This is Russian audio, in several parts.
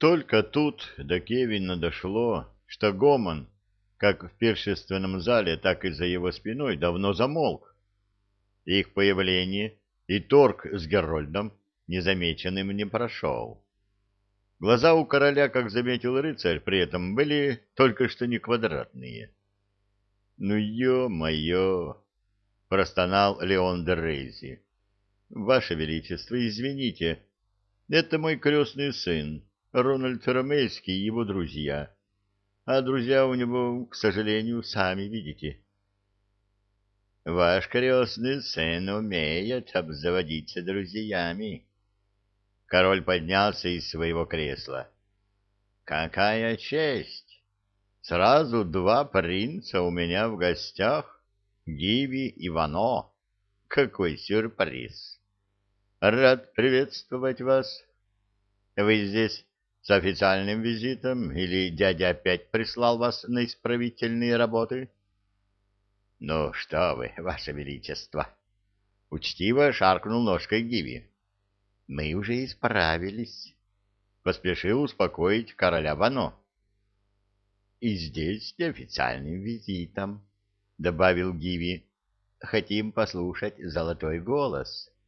Только тут до Кевина дошло, что гомон, как в пиршественном зале, так и за его спиной, давно замолк. Их появление и торг с Герольдом незамеченным не прошел. Глаза у короля, как заметил рыцарь, при этом были только что не квадратные. — Ну, ё-моё! — простонал Леон де Рейзи. — Ваше Величество, извините, это мой крестный сын, Рональд Ромейский и его друзья. А друзья у него, к сожалению, сами видите. — Ваш крестный сын умеет обзаводиться друзьями, Король поднялся из своего кресла. «Какая честь! Сразу два принца у меня в гостях, Гиви и Вано. Какой сюрприз! Рад приветствовать вас. Вы здесь с официальным визитом или дядя опять прислал вас на исправительные работы?» «Ну что вы, ваше величество!» Учтиво шаркнул ножкой Гиви мы уже исправились, — поспешил успокоить короля Вано. — И здесь неофициальным визитом, — добавил Гиви. — Хотим послушать золотой голос. —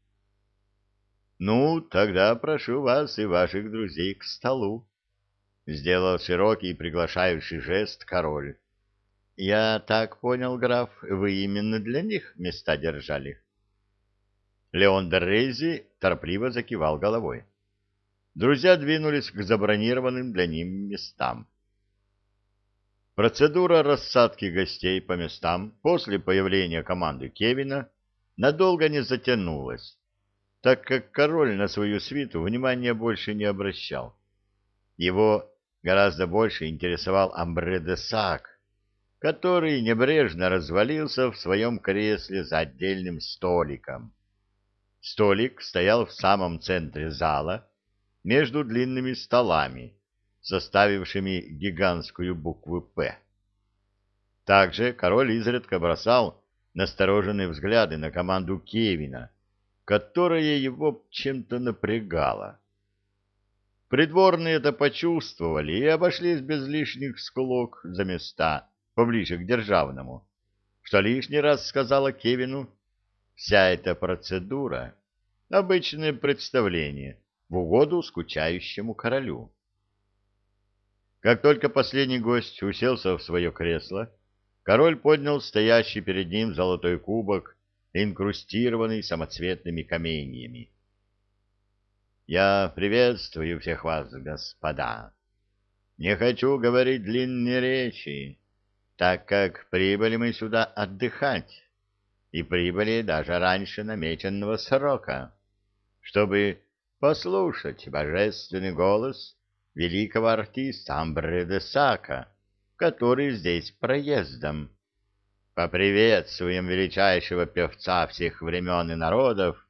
Ну, тогда прошу вас и ваших друзей к столу, — сделал широкий приглашающий жест король. — Я так понял, граф, вы именно для них места держали. — Леон Деррези торопливо закивал головой. Друзья двинулись к забронированным для них местам. Процедура рассадки гостей по местам после появления команды Кевина надолго не затянулась, так как король на свою свиту внимания больше не обращал. Его гораздо больше интересовал Амбре де Сак, который небрежно развалился в своем кресле за отдельным столиком. Столик стоял в самом центре зала, между длинными столами, составившими гигантскую букву «П». Также король изредка бросал настороженные взгляды на команду Кевина, которая его чем-то напрягала. Придворные это почувствовали и обошлись без лишних склок за места поближе к державному, что лишний раз сказала Кевину Вся эта процедура — обычное представление в угоду скучающему королю. Как только последний гость уселся в свое кресло, король поднял стоящий перед ним золотой кубок, инкрустированный самоцветными каменьями. «Я приветствую всех вас, господа. Не хочу говорить длинные речи, так как прибыли мы сюда отдыхать и прибыли даже раньше намеченного срока, чтобы послушать божественный голос великого артиста Амбре де Сака, который здесь проездом. Поприветствуем величайшего певца всех времен и народов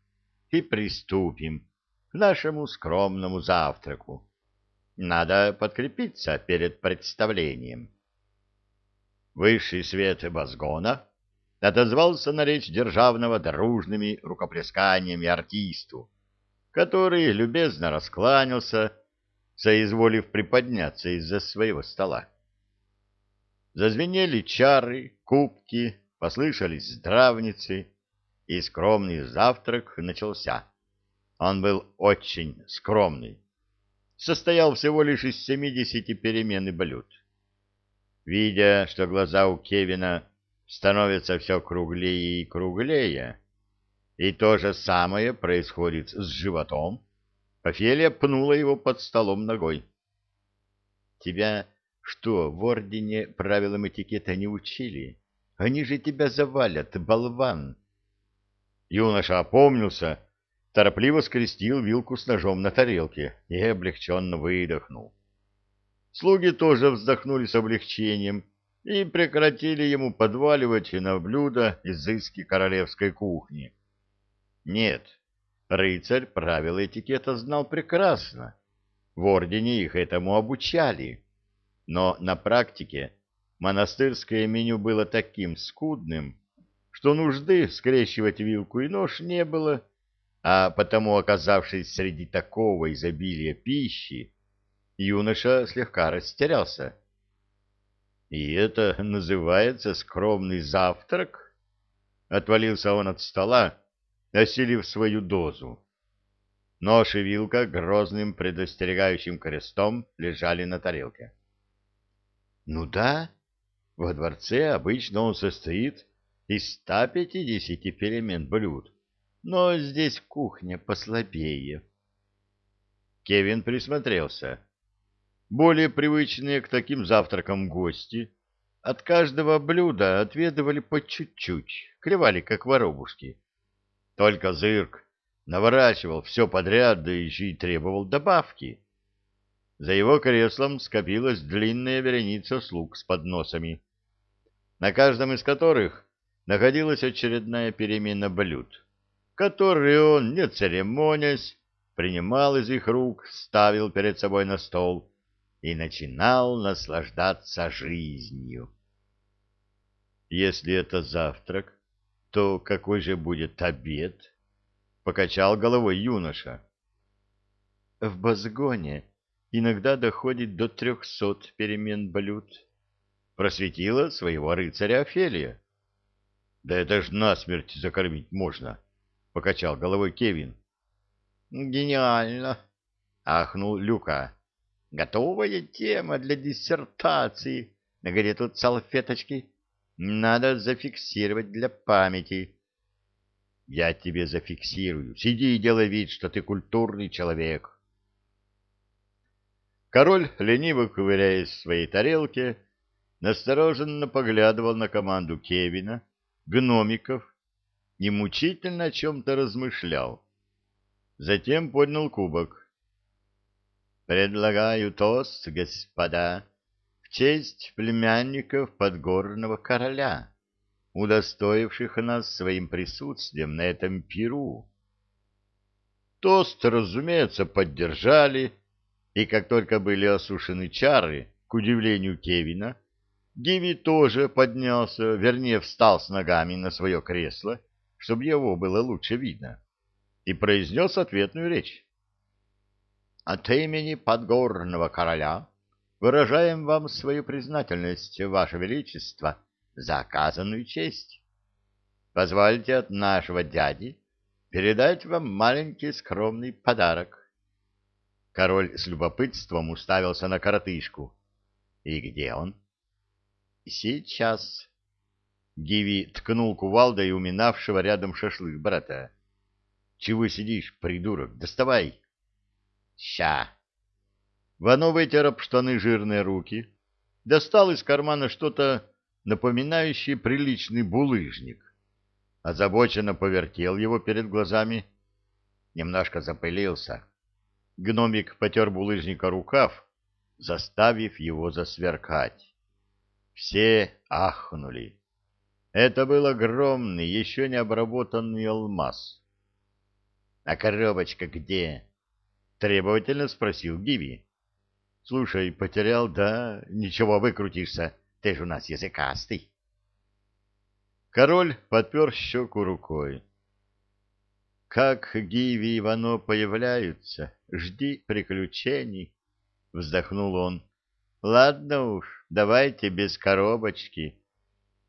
и приступим к нашему скромному завтраку. Надо подкрепиться перед представлением. Высший свет Базгона — отозвался на речь державного дружными рукоплесканиями артисту, который любезно раскланялся, соизволив приподняться из-за своего стола. Зазвенели чары, кубки, послышались здравницы, и скромный завтрак начался. Он был очень скромный, состоял всего лишь из семидесяти перемен и блюд. Видя, что глаза у Кевина становится все круглее и круглее. И то же самое происходит с животом. Офелия пнула его под столом ногой. — Тебя что, в ордене правилам этикета не учили? Они же тебя завалят, болван! Юноша опомнился, торопливо скрестил вилку с ножом на тарелке и облегченно выдохнул. Слуги тоже вздохнули с облегчением и прекратили ему подваливать на блюда изыски королевской кухни. Нет, рыцарь правила этикета знал прекрасно. В ордене их этому обучали. Но на практике монастырское меню было таким скудным, что нужды скрещивать вилку и нож не было, а потому, оказавшись среди такого изобилия пищи, Юноша слегка растерялся. «И это называется скромный завтрак?» Отвалился он от стола, осилив свою дозу. Нож и вилка грозным предостерегающим крестом лежали на тарелке. «Ну да, во дворце обычно он состоит из 150 перемен блюд, но здесь кухня послабее». Кевин присмотрелся. Более привычные к таким завтракам гости от каждого блюда отведывали по чуть-чуть, клевали, как воробушки. Только зырк наворачивал все подряд, да еще и требовал добавки. За его креслом скопилась длинная вереница слуг с подносами, на каждом из которых находилась очередная перемена блюд, которые он, не церемонясь, принимал из их рук, ставил перед собой на стол и начинал наслаждаться жизнью. Если это завтрак, то какой же будет обед? Покачал головой юноша. В Базгоне иногда доходит до трехсот перемен блюд. Просветила своего рыцаря Офелия. Да это ж насмерть закормить можно, покачал головой Кевин. Гениально, ахнул Люка. Готовая тема для диссертации. Где тут салфеточки? Надо зафиксировать для памяти. Я тебе зафиксирую. Сиди и делай вид, что ты культурный человек. Король, лениво ковыряясь в своей тарелке, настороженно поглядывал на команду Кевина, гномиков и мучительно о чем-то размышлял. Затем поднял кубок. Предлагаю тост, господа, в честь племянников подгорного короля, удостоивших нас своим присутствием на этом пиру. Тост, разумеется, поддержали, и как только были осушены чары, к удивлению Кевина, Гиви тоже поднялся, вернее, встал с ногами на свое кресло, чтобы его было лучше видно, и произнес ответную речь. От имени подгорного короля выражаем вам свою признательность, ваше величество, за оказанную честь. Позвольте от нашего дяди передать вам маленький скромный подарок. Король с любопытством уставился на коротышку. И где он? Сейчас. Гиви ткнул кувалдой уминавшего рядом шашлык брата. Чего сидишь, придурок? Доставай. Ща. Вано вытер об штаны жирные руки, достал из кармана что-то напоминающее приличный булыжник. Озабоченно повертел его перед глазами. Немножко запылился. Гномик потер булыжника рукав, заставив его засверкать. Все ахнули. Это был огромный, еще не обработанный алмаз. — А коробочка где? Требовательно спросил Гиви. Слушай, потерял, да? Ничего, выкрутишься. Ты же у нас языкастый. Король подпер щеку рукой. Как Гиви и Ивано появляются, жди приключений, вздохнул он. Ладно уж, давайте без коробочки.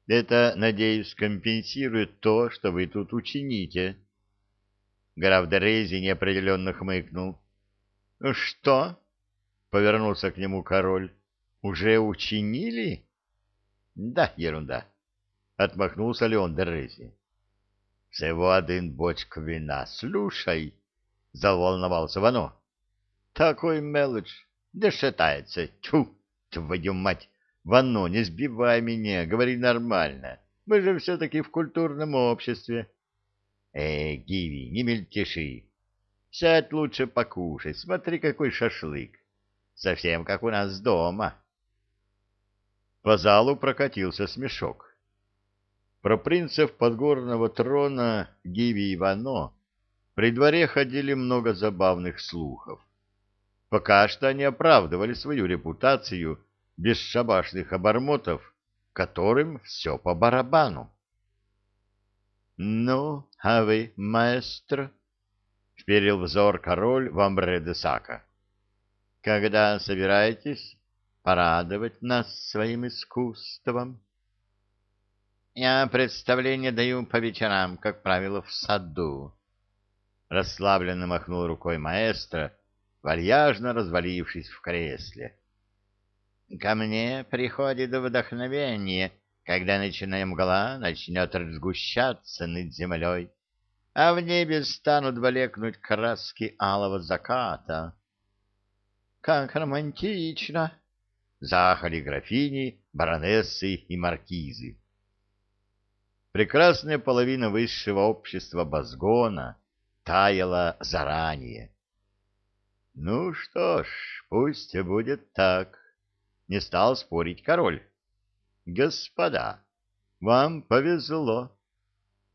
Это, надеюсь, компенсирует то, что вы тут учините. Граф Дерези неопределенно хмыкнул. — Что? — повернулся к нему король. — Уже учинили? — Да, ерунда. — отмахнулся Леон Дерези. — Всего один бочка вина. Слушай, — заволновался Вано. — Такой мелочь. Да шатается. Тьфу, твою мать! Вано, не сбивай меня, говори нормально. Мы же все-таки в культурном обществе. — Эй, Гиви, не мельтеши. Сядь лучше покушай, смотри, какой шашлык. Совсем как у нас дома. По залу прокатился смешок. Про принцев подгорного трона Гиви и Вано при дворе ходили много забавных слухов. Пока что они оправдывали свою репутацию бесшабашных обормотов, которым все по барабану. — Ну, а вы, маэстро? — вперил взор король в амбре де Сака. когда собираетесь порадовать нас своим искусством? Я представление даю по вечерам, как правило, в саду. Расслабленно махнул рукой маэстро, вальяжно развалившись в кресле. Ко мне приходит вдохновение, когда ночная мгла начнет разгущаться над землей, а в небе станут блекнуть краски алого заката. Как романтично! Захали графини, баронессы и маркизы. Прекрасная половина высшего общества Базгона таяла заранее. Ну что ж, пусть будет так. Не стал спорить король. Господа, вам повезло.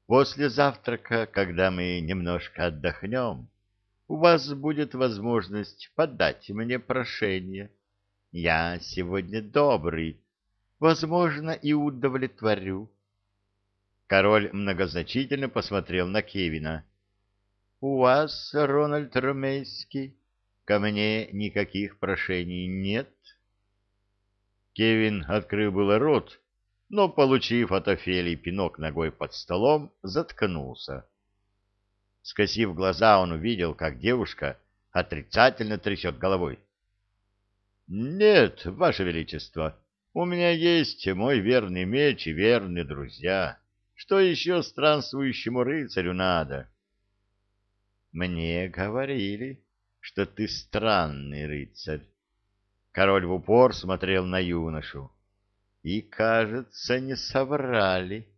После завтрака, когда мы немножко отдохнем, у вас будет возможность подать мне прошение. Я сегодня добрый, возможно, и удовлетворю. Король многозначительно посмотрел на Кевина. — У вас, Рональд Ромейский, ко мне никаких прошений нет? Кевин открыл было рот, но, получив от Офелии пинок ногой под столом, заткнулся. Скосив глаза, он увидел, как девушка отрицательно трясет головой. — Нет, Ваше Величество, у меня есть мой верный меч и верные друзья. Что еще странствующему рыцарю надо? — Мне говорили, что ты странный рыцарь. Король в упор смотрел на юношу. И, кажется, не соврали.